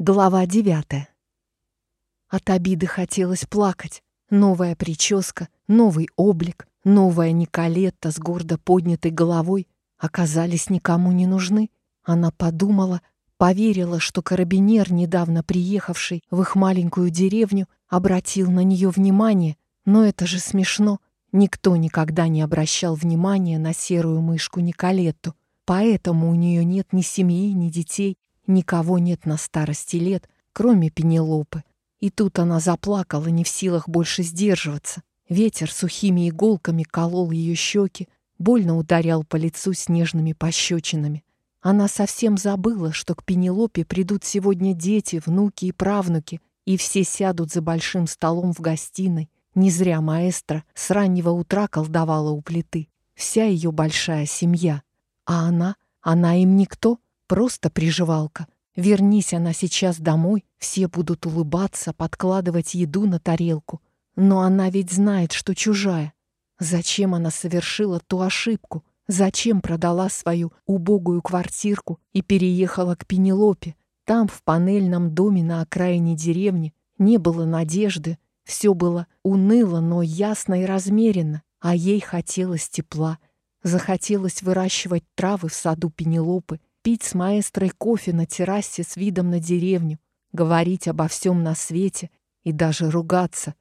Глава девятая. От обиды хотелось плакать. Новая прическа, новый облик, новая Николетта с гордо поднятой головой оказались никому не нужны. Она подумала, поверила, что карабинер, недавно приехавший в их маленькую деревню, обратил на нее внимание, но это же смешно. Никто никогда не обращал внимания на серую мышку Николетту, поэтому у нее нет ни семьи, ни детей, Никого нет на старости лет, кроме Пенелопы. И тут она заплакала, не в силах больше сдерживаться. Ветер сухими иголками колол ее щеки, больно ударял по лицу снежными пощечинами. Она совсем забыла, что к Пенелопе придут сегодня дети, внуки и правнуки, и все сядут за большим столом в гостиной. Не зря маэстро с раннего утра колдовала у плиты. Вся ее большая семья. А она? Она им никто? Просто приживалка. Вернись она сейчас домой, все будут улыбаться, подкладывать еду на тарелку. Но она ведь знает, что чужая. Зачем она совершила ту ошибку? Зачем продала свою убогую квартирку и переехала к Пенелопе? Там, в панельном доме на окраине деревни, не было надежды. Все было уныло, но ясно и размеренно, а ей хотелось тепла. Захотелось выращивать травы в саду Пенелопы, пить с маэстрой кофе на террасе с видом на деревню, говорить обо всем на свете и даже ругаться.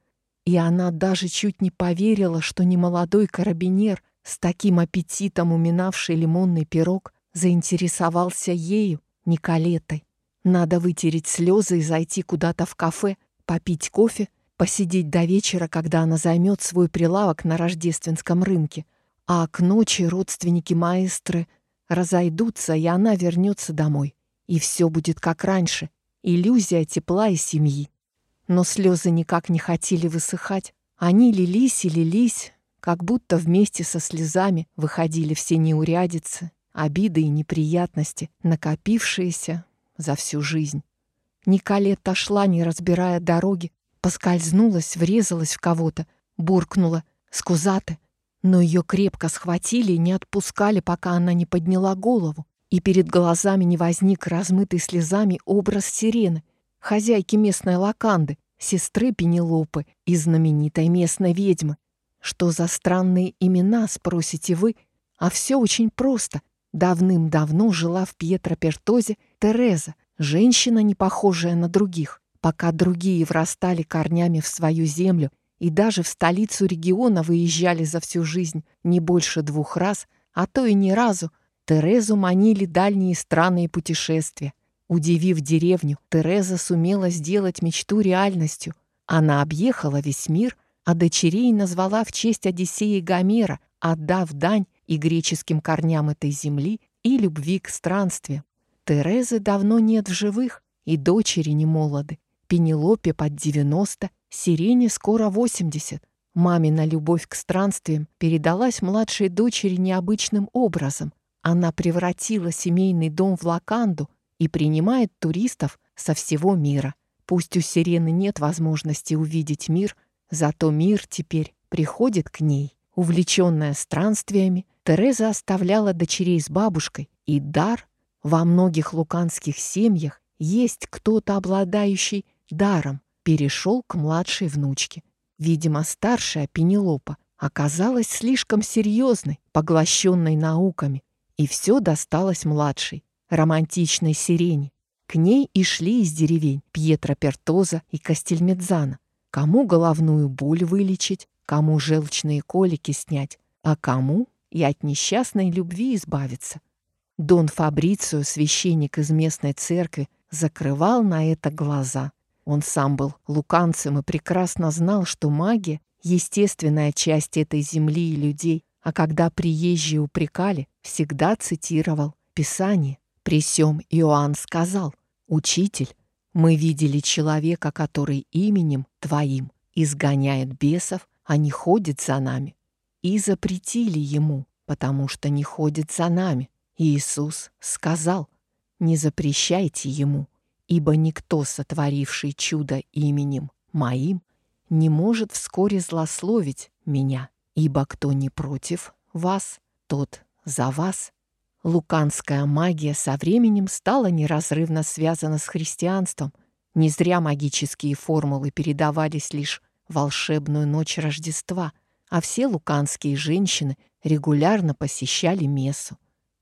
И она даже чуть не поверила, что немолодой карабинер, с таким аппетитом уминавший лимонный пирог, заинтересовался ею, Николетой. Надо вытереть слезы и зайти куда-то в кафе, попить кофе, посидеть до вечера, когда она займет свой прилавок на рождественском рынке. А к ночи родственники маэстры разойдутся, и она вернется домой. И все будет как раньше. Иллюзия тепла и семьи. Но слезы никак не хотели высыхать. Они лились и лились, как будто вместе со слезами выходили все неурядицы, обиды и неприятности, накопившиеся за всю жизнь. Николетта шла, не разбирая дороги, поскользнулась, врезалась в кого-то, буркнула «Скузаты!» Но ее крепко схватили и не отпускали, пока она не подняла голову, и перед глазами не возник размытый слезами образ сирены, хозяйки местной лаканды, сестры Пенелопы и знаменитой местной ведьмы. Что за странные имена, спросите вы? А все очень просто. Давным-давно жила в Пьетро-Пертозе Тереза, женщина, не похожая на других. Пока другие врастали корнями в свою землю и даже в столицу региона выезжали за всю жизнь не больше двух раз, а то и ни разу, Терезу манили дальние страны и путешествия. Удивив деревню, Тереза сумела сделать мечту реальностью. Она объехала весь мир, а дочерей назвала в честь Одиссея и Гомера, отдав дань и греческим корням этой земли, и любви к странствиям. Терезы давно нет в живых, и дочери не молоды. Пенелопе под 90, Сирене скоро 80. Мамина любовь к странствиям передалась младшей дочери необычным образом. Она превратила семейный дом в лаканду и принимает туристов со всего мира. Пусть у Сирены нет возможности увидеть мир, зато мир теперь приходит к ней. Увлеченная странствиями, Тереза оставляла дочерей с бабушкой, и дар во многих луканских семьях есть кто-то, обладающий даром перешел к младшей внучке. Видимо, старшая Пенелопа оказалась слишком серьезной, поглощенной науками, и все досталось младшей, романтичной сирене. К ней и шли из деревень Пьетро Пертоза и Кастельмедзана. Кому головную боль вылечить, кому желчные колики снять, а кому и от несчастной любви избавиться. Дон Фабрицио, священник из местной церкви, закрывал на это глаза. Он сам был луканцем и прекрасно знал, что магия — естественная часть этой земли и людей, а когда приезжие упрекали, всегда цитировал Писание. При сём Иоанн сказал, «Учитель, мы видели человека, который именем Твоим изгоняет бесов, а не ходит за нами. И запретили ему, потому что не ходит за нами. Иисус сказал, не запрещайте ему, ибо никто, сотворивший чудо именем моим, не может вскоре злословить меня, ибо кто не против вас, тот за вас. Луканская магия со временем стала неразрывно связана с христианством. Не зря магические формулы передавались лишь волшебную ночь Рождества, а все луканские женщины регулярно посещали мессу.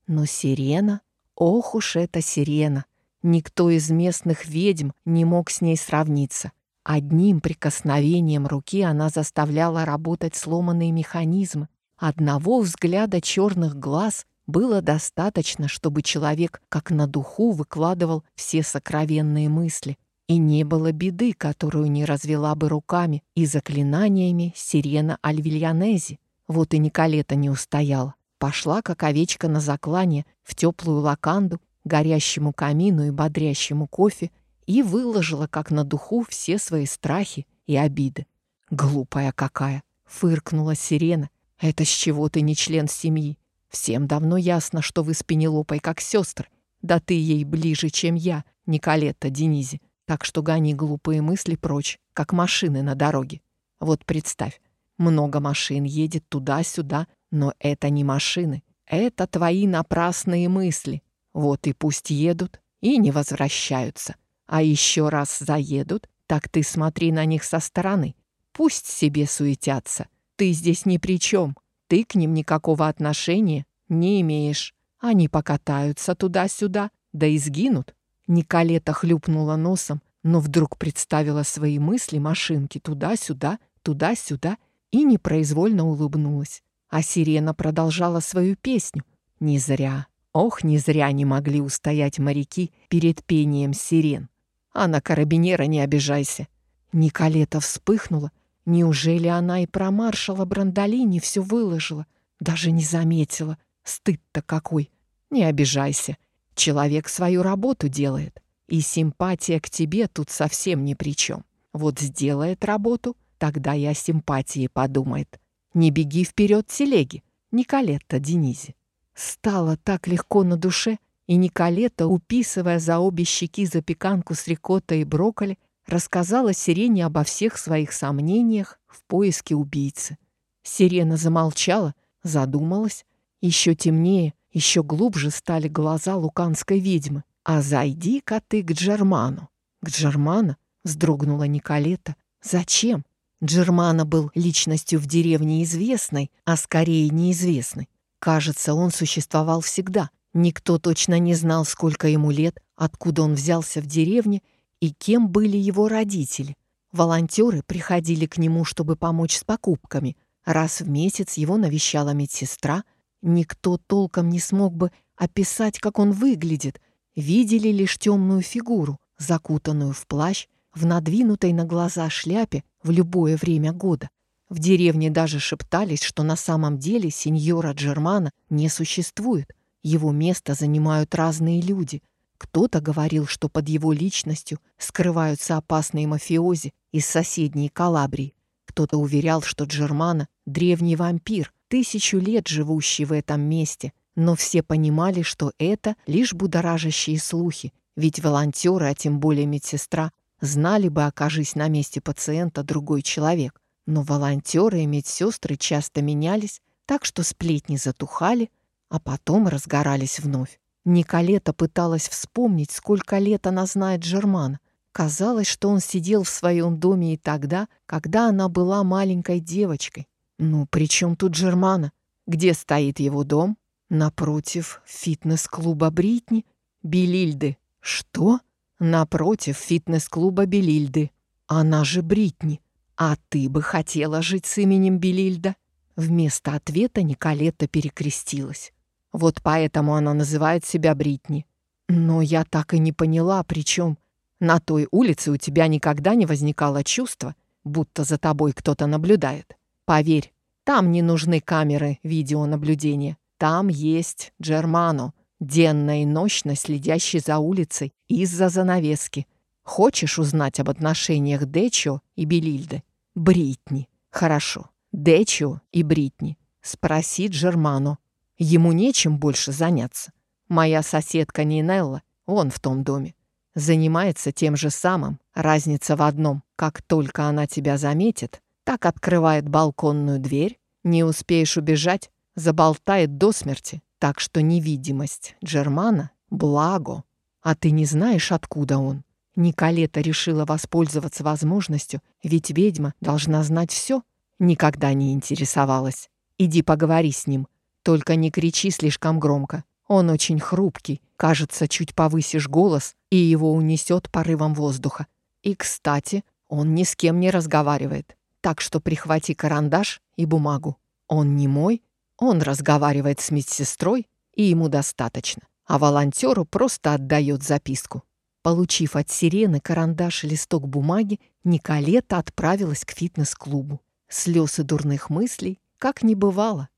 Но сирена, ох уж эта сирена, никто из местных ведьм не мог с ней сравниться. Одним прикосновением руки она заставляла работать сломанные механизмы. Одного взгляда черных глаз было достаточно, чтобы человек как на духу выкладывал все сокровенные мысли. И не было беды, которую не развела бы руками и заклинаниями сирена Альвильянези. Вот и Николета не устояла. Пошла, как овечка на заклание, в теплую лаканду, горящему камину и бодрящему кофе и выложила, как на духу, все свои страхи и обиды. «Глупая какая!» — фыркнула сирена. «Это с чего ты не член семьи? Всем давно ясно, что вы с Пенелопой как сестры. Да ты ей ближе, чем я, Николетта Денизи. Так что гони глупые мысли прочь, как машины на дороге. Вот представь, много машин едет туда-сюда, но это не машины. Это твои напрасные мысли. Вот и пусть едут и не возвращаются. А еще раз заедут, так ты смотри на них со стороны. Пусть себе суетятся. Ты здесь ни при чем. Ты к ним никакого отношения не имеешь. Они покатаются туда-сюда, да и сгинут. Николета хлюпнула носом, но вдруг представила свои мысли машинки туда-сюда, туда-сюда и непроизвольно улыбнулась. А сирена продолжала свою песню. Не зря, ох, не зря не могли устоять моряки перед пением сирен. А на карабинера не обижайся. Николета вспыхнула. Неужели она и про маршала Брандолини все выложила? Даже не заметила. Стыд-то какой. Не обижайся. Человек свою работу делает. И симпатия к тебе тут совсем ни при чем. Вот сделает работу, тогда и о симпатии подумает. Не беги вперед телеги, Николетта Денизи. Стало так легко на душе, и Николета, уписывая за обе щеки запеканку с рикоттой и брокколи, рассказала Сирене обо всех своих сомнениях в поиске убийцы. Сирена замолчала, задумалась. Еще темнее, еще глубже стали глаза луканской ведьмы. «А зайди-ка ты к Джерману». «К Джерману?» — вздрогнула Николета. «Зачем?» Джермана был личностью в деревне известной, а скорее неизвестной. Кажется, он существовал всегда, Никто точно не знал, сколько ему лет, откуда он взялся в деревне и кем были его родители. Волонтеры приходили к нему, чтобы помочь с покупками. Раз в месяц его навещала медсестра. Никто толком не смог бы описать, как он выглядит. Видели лишь темную фигуру, закутанную в плащ, в надвинутой на глаза шляпе в любое время года. В деревне даже шептались, что на самом деле сеньора Джермана не существует — его место занимают разные люди. Кто-то говорил, что под его личностью скрываются опасные мафиози из соседней Калабрии. Кто-то уверял, что Джермана — древний вампир, тысячу лет живущий в этом месте. Но все понимали, что это лишь будоражащие слухи, ведь волонтеры, а тем более медсестра, знали бы, окажись на месте пациента другой человек. Но волонтеры и медсестры часто менялись, так что сплетни затухали, а потом разгорались вновь. Николета пыталась вспомнить, сколько лет она знает Жермана. Казалось, что он сидел в своем доме и тогда, когда она была маленькой девочкой. Ну, при чем тут Жермана? Где стоит его дом? Напротив фитнес-клуба Бритни? Белильды. Что? Напротив фитнес-клуба Белильды. Она же Бритни. А ты бы хотела жить с именем Белильда? Вместо ответа Николета перекрестилась. Вот поэтому она называет себя Бритни. Но я так и не поняла, причем на той улице у тебя никогда не возникало чувства, будто за тобой кто-то наблюдает. Поверь, там не нужны камеры видеонаблюдения. Там есть Джермано, денно и ночно следящий за улицей из-за занавески. Хочешь узнать об отношениях Дечо и Белильды? Бритни. Хорошо. Дечо и Бритни. Спроси Джермано. Ему нечем больше заняться. Моя соседка Нинелла, он в том доме, занимается тем же самым. Разница в одном. Как только она тебя заметит, так открывает балконную дверь, не успеешь убежать, заболтает до смерти, Так что невидимость Джермана — благо. А ты не знаешь, откуда он. Николета решила воспользоваться возможностью, ведь ведьма должна знать все. Никогда не интересовалась. Иди поговори с ним. Только не кричи слишком громко. Он очень хрупкий. Кажется, чуть повысишь голос, и его унесет порывом воздуха. И, кстати, он ни с кем не разговаривает. Так что прихвати карандаш и бумагу. Он не мой, он разговаривает с медсестрой, и ему достаточно. А волонтеру просто отдает записку. Получив от сирены карандаш и листок бумаги, Николета отправилась к фитнес-клубу. Слез и дурных мыслей как не бывало.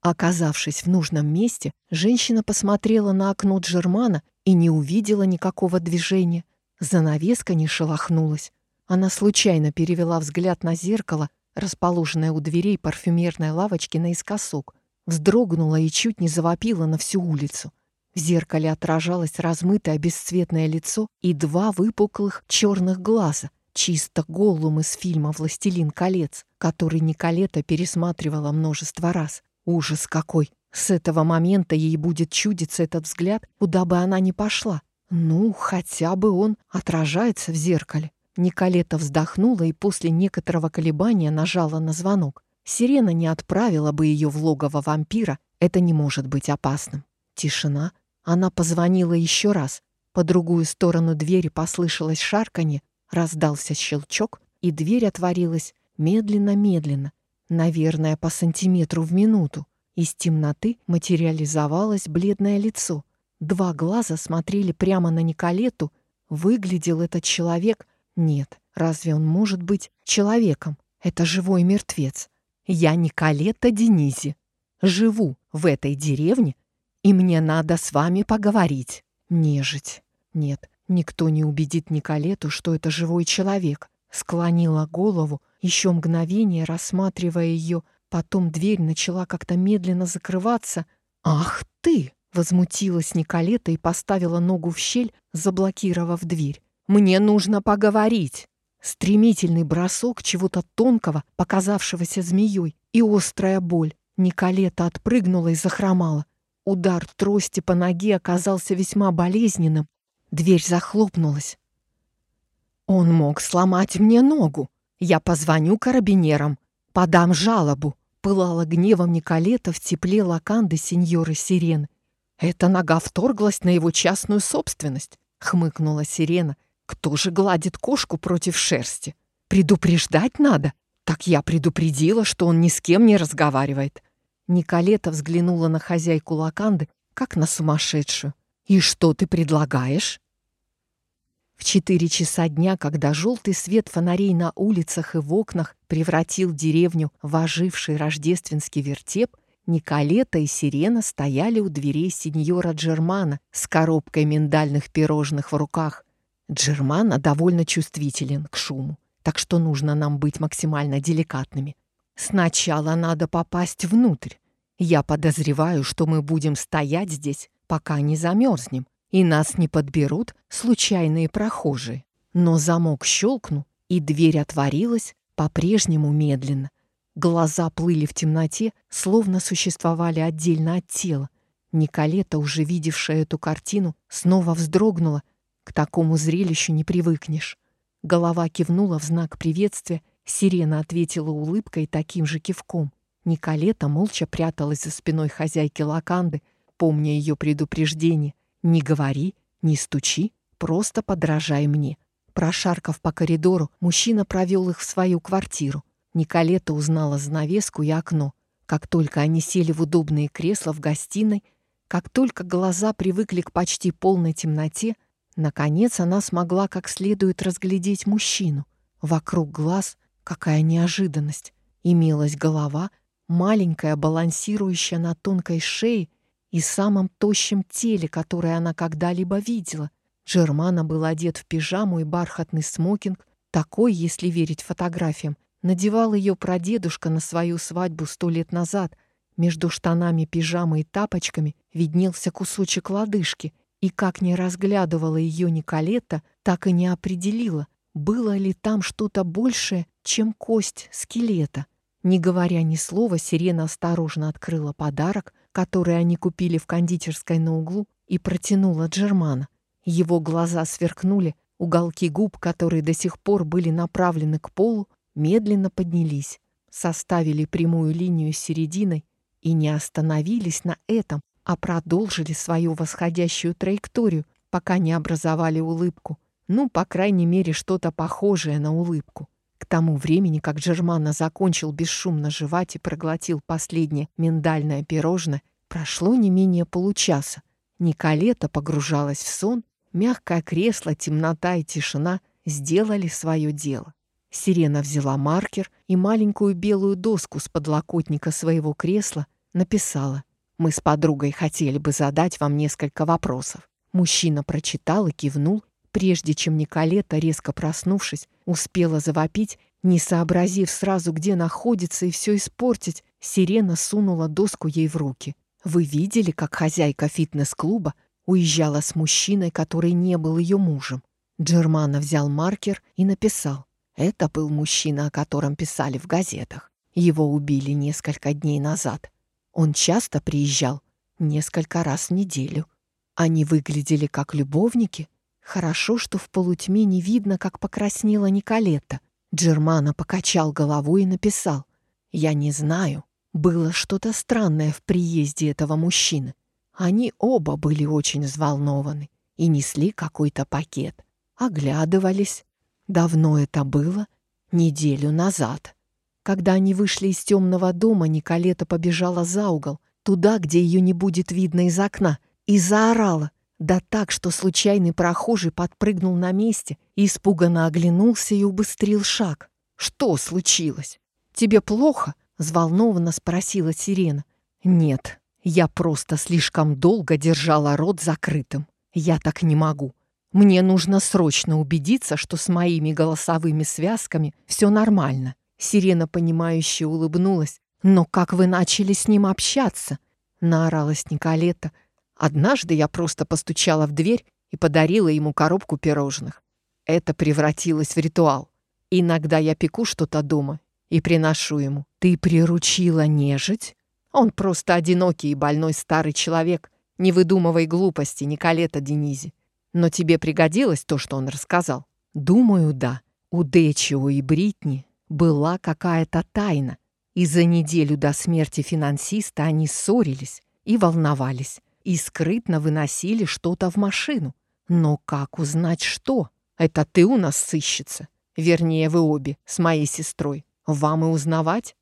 Оказавшись в нужном месте, женщина посмотрела на окно Джермана и не увидела никакого движения. Занавеска не шелохнулась. Она случайно перевела взгляд на зеркало, расположенное у дверей парфюмерной лавочки наискосок, вздрогнула и чуть не завопила на всю улицу. В зеркале отражалось размытое бесцветное лицо и два выпуклых черных глаза, чисто голум из фильма «Властелин колец», который Николета пересматривала множество раз. Ужас какой! С этого момента ей будет чудиться этот взгляд, куда бы она ни пошла. Ну, хотя бы он отражается в зеркале. Николета вздохнула и после некоторого колебания нажала на звонок. Сирена не отправила бы ее в логово вампира, это не может быть опасным. Тишина. Она позвонила еще раз. По другую сторону двери послышалось шарканье, раздался щелчок, и дверь отворилась медленно-медленно, наверное, по сантиметру в минуту. Из темноты материализовалось бледное лицо. Два глаза смотрели прямо на Николету. Выглядел этот человек нет, разве он может быть человеком? Это живой мертвец. Я Николета Денизи. Живу в этой деревне, и мне надо с вами поговорить. Нежить. Нет, никто не убедит Николету, что это живой человек. Склонила голову, еще мгновение рассматривая ее, потом дверь начала как-то медленно закрываться. «Ах ты!» — возмутилась Николета и поставила ногу в щель, заблокировав дверь. Мне нужно поговорить. Стремительный бросок чего-то тонкого, показавшегося змеей, и острая боль. Николета отпрыгнула и захромала. Удар трости по ноге оказался весьма болезненным. Дверь захлопнулась. Он мог сломать мне ногу. Я позвоню карабинерам, подам жалобу. Пылала гневом Николета в тепле лаканды сеньоры Сирены. Эта нога вторглась на его частную собственность, хмыкнула Сирена, кто же гладит кошку против шерсти? Предупреждать надо. Так я предупредила, что он ни с кем не разговаривает. Николета взглянула на хозяйку Лаканды, как на сумасшедшую. «И что ты предлагаешь?» В четыре часа дня, когда желтый свет фонарей на улицах и в окнах превратил деревню в оживший рождественский вертеп, Николета и Сирена стояли у дверей сеньора Джермана с коробкой миндальных пирожных в руках. Джермана довольно чувствителен к шуму, так что нужно нам быть максимально деликатными. Сначала надо попасть внутрь. Я подозреваю, что мы будем стоять здесь, пока не замерзнем, и нас не подберут случайные прохожие. Но замок щелкнул, и дверь отворилась по-прежнему медленно. Глаза плыли в темноте, словно существовали отдельно от тела. Николета, уже видевшая эту картину, снова вздрогнула к такому зрелищу не привыкнешь. Голова кивнула в знак приветствия, сирена ответила улыбкой таким же кивком. Николета молча пряталась за спиной хозяйки Лаканды, помня ее предупреждение. «Не говори, не стучи, просто подражай мне». Прошаркав по коридору, мужчина провел их в свою квартиру. Николета узнала занавеску и окно. Как только они сели в удобные кресла в гостиной, как только глаза привыкли к почти полной темноте, Наконец она смогла как следует разглядеть мужчину. Вокруг глаз какая неожиданность. Имелась голова, маленькая, балансирующая на тонкой шее и самом тощем теле, которое она когда-либо видела. Джермана был одет в пижаму и бархатный смокинг, такой, если верить фотографиям. Надевал ее прадедушка на свою свадьбу сто лет назад. Между штанами, пижамой и тапочками виднелся кусочек лодыжки — и как не разглядывала ее Николета, так и не определила, было ли там что-то большее, чем кость скелета. Не говоря ни слова, Сирена осторожно открыла подарок, который они купили в кондитерской на углу, и протянула Джермана. Его глаза сверкнули, уголки губ, которые до сих пор были направлены к полу, медленно поднялись, составили прямую линию с серединой и не остановились на этом, а продолжили свою восходящую траекторию, пока не образовали улыбку. Ну, по крайней мере, что-то похожее на улыбку. К тому времени, как Джермана закончил бесшумно жевать и проглотил последнее миндальное пирожное, прошло не менее получаса. Николета погружалась в сон, мягкое кресло, темнота и тишина сделали свое дело. Сирена взяла маркер и маленькую белую доску с подлокотника своего кресла написала «Мы с подругой хотели бы задать вам несколько вопросов». Мужчина прочитал и кивнул, прежде чем Николета, резко проснувшись, успела завопить, не сообразив сразу, где находится, и все испортить, сирена сунула доску ей в руки. Вы видели, как хозяйка фитнес-клуба уезжала с мужчиной, который не был ее мужем? Джермана взял маркер и написал. Это был мужчина, о котором писали в газетах. Его убили несколько дней назад. Он часто приезжал, несколько раз в неделю. Они выглядели как любовники. Хорошо, что в полутьме не видно, как покраснела Николетта. Джермана покачал головой и написал. «Я не знаю. Было что-то странное в приезде этого мужчины. Они оба были очень взволнованы и несли какой-то пакет. Оглядывались. Давно это было? Неделю назад. Когда они вышли из темного дома, Николета побежала за угол, туда, где ее не будет видно из окна, и заорала. Да так, что случайный прохожий подпрыгнул на месте, испуганно оглянулся и убыстрил шаг. «Что случилось? Тебе плохо?» — взволнованно спросила сирена. «Нет, я просто слишком долго держала рот закрытым. Я так не могу. Мне нужно срочно убедиться, что с моими голосовыми связками все нормально». Сирена, понимающе улыбнулась. «Но как вы начали с ним общаться?» — наоралась Николета, Однажды я просто постучала в дверь и подарила ему коробку пирожных. Это превратилось в ритуал. Иногда я пеку что-то дома и приношу ему. Ты приручила нежить? Он просто одинокий и больной старый человек. Не выдумывай глупости, Николета Денизи. Но тебе пригодилось то, что он рассказал? Думаю, да. У Дечио и Бритни была какая-то тайна. И за неделю до смерти финансиста они ссорились и волновались и скрытно выносили что-то в машину. Но как узнать, что? Это ты у нас сыщется. Вернее, вы обе, с моей сестрой. Вам и узнавать?